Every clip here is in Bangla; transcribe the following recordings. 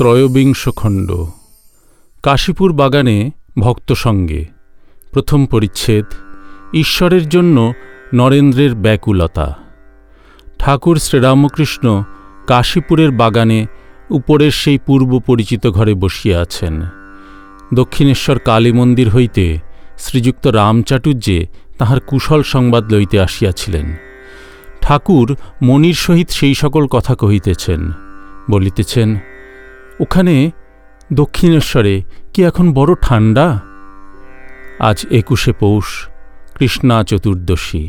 ত্রয়োবিংশ খণ্ড। কাশীপুর বাগানে ভক্ত সঙ্গে। প্রথম পরিচ্ছেদ, ঈশ্বরের জন্য নরেন্দ্রের ব্যাকুলতা। ঠাকুর শ্রীরামকৃষ্ণ কাশীপুরের বাগানে উপরের সেই পূর্ব পরিচিত ঘরে বসিয়া আছেন। দক্ষিণেশ্বর কালী মন্দির হইতে শ্রীযুক্ত রামচাটুর্যে তাহার কুশল সংবাদ লইতে আসিয়াছিলেন। ঠাকুর মনির সহিত সেই সকল কথা কহিতেছেন, বলিতেছেন ওখানে দক্ষিণেশ্বরে কি এখন বড় ঠান্ডা আজ একুশে পৌষ, কৃষ্ণা চতুর্দশী,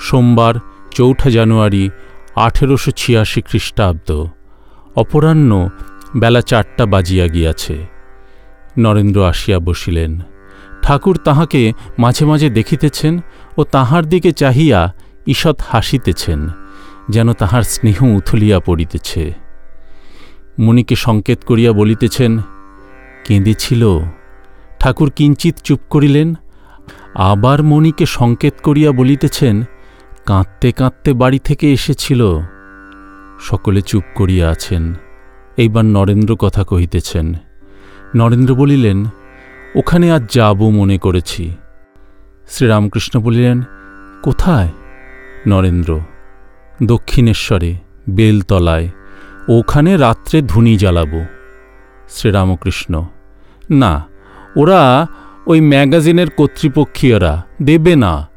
সোমবার চৌঠা জানুয়ারি আঠেরোশো ছিয়াশি খ্রিস্টাব্দ, অপরাহ্ন বেলা চারটা বাজিয়া গিয়াছে। নরেন্দ্র আসিয়া বসিলেন। ঠাকুর তাহাকে মাঝে মাঝে দেখিতেছেন ও তাহার দিকে চাহিয়া ঈষৎ হাসিতেছেন, যেন তাহার স্নেহ উথলিয়া পড়িতেছে। মুনিকে সংকেত করিয়া বলিতেছেন, কেঁদেছিল? ঠাকুর কিঞ্চিত চুপ করিলেন। আবার মণিকে সংকেত করিয়া বলিতেছেন, কাঁদতে কাঁদতে বাড়ি থেকে এসেছিল। সকলে চুপ করিয়া আছেন। এইবার নরেন্দ্র কথা কহিতেছেন। নরেন্দ্র বলিলেন, ওখানে আজ যাব মনে করেছি। শ্রীরামকৃষ্ণ বলিলেন, কোথায়? নরেন্দ্র, দক্ষিণেশ্বরে, বেলতলায়। ওখানে রাত্রে ধুনি জ্বালাব। শ্রীরামকৃষ্ণ, না, ওরা ওই ম্যাগাজিনের কর্তৃপক্ষীয়রা, দেবে না।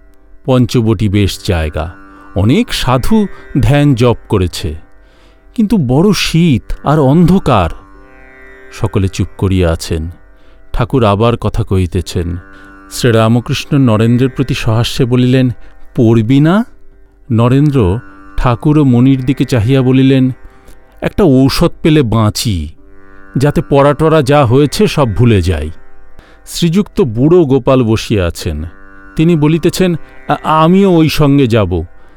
পঞ্চবটি বেশ জায়গা, অনেক সাধু ধ্যান জপ করেছে। কিন্তু বড় শীত আর অন্ধকার। সকলে চুপ করিয়া আছেন। ঠাকুর আবার কথা কহিতেছেন, শ্রীরামকৃষ্ণ নরেন্দ্রের প্রতি সহাস্যে বলিলেন, পড়বি না নরেন্দ্র ঠাকুর ও মনির দিকে চাহিয়া বলিলেন একটা ঔষধ পেলে বাঁচি, যাতে পড়াটরা যা হয়েছে সব ভুলে যাই। শ্রীযুক্ত বুড়ো গোপাল বসিয়া আছেন। তিনি বলিতেছেন আমিও ওই সঙ্গে যাব।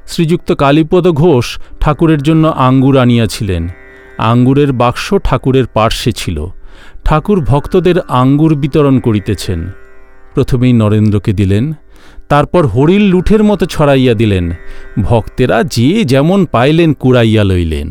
শ্রীযুক্ত কালীপদ ঘোষ ঠাকুরের জন্য আঙ্গুর আনিয়াছিলেন। আঙ্গুরের বাক্স ঠাকুরের পার্শ্বে ছিল। ঠাকুর ভক্তদের আঙ্গুর বিতরণ করিতেছেন। প্রথমেই নরেন্দ্রকে দিলেন, তারপর হরিল লুঠের মতো ছড়াইয়া দিলেন। ভক্তেরা যে যেমন পাইলেন কুড়াইয়া লইলেন।